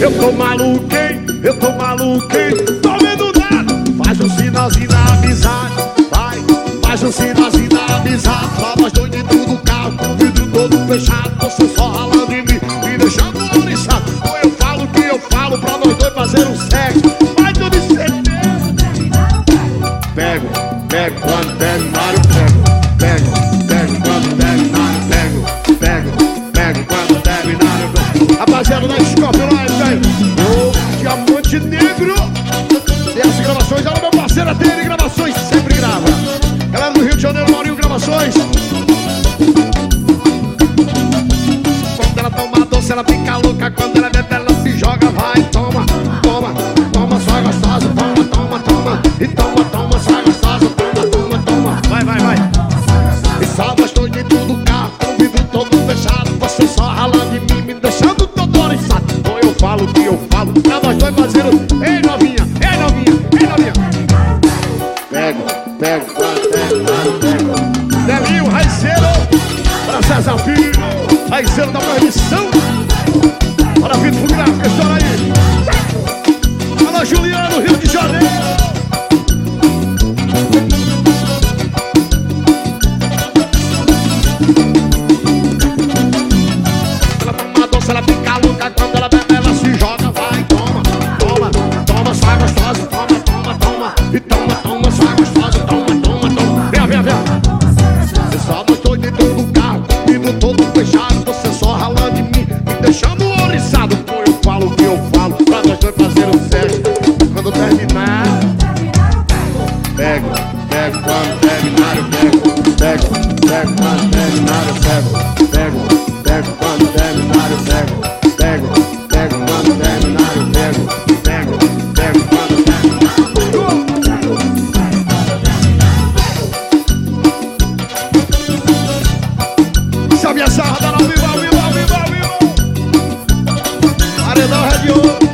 Eu tô maluco, hein? Eu tô maluco, hein? Tô vendo nada. Faz um sinalzinho da amizade. Vai, faz um sinalzinho da amizade. Só nós dois dentro do carro, com o vidro todo fechado. Você só ralando em mim, me deixando oriçado. Ou eu falo o que eu falo pra nós dois fazer um sexo. Vai tudo ser Pego, pego, quando pego, Mário, pego. Pego, pego, quando pego, Mário, pego. Pego, pego, quando pego, Mário, pego. Rapaziada da gravações, olha o meu parceiro dele, gravações, sempre grava. Galera do Rio de Janeiro, Maurinho Gravações. Quando ela toma doce, ela fica louca. Quando ela bebe, ela se joga. Vai, toma, toma, toma, só gostosa. Toma, toma, toma. E toma, toma, só gostosa. Toma, toma, toma. Vai, vai, vai. E só gostou de tudo carro, vidro todo fechado. Você só ralando em mim, me deixando todo oriçado. Ou eu falo o que eu falo, pra nós dois fazendo. Ei, novinha, ei, novinha, ei, novinha. Pego, pego, pego, você só ralando em mim, me deixando oriçado, Pô, eu falo o que eu falo, pra nós dois fazer um sexo, quando terminar, pego, pego, quando terminar eu pego, pego, pego, quando terminar eu pego, essa minha sarra da no vivo, ao vivo, ao vivo, ao vivo. Ouro.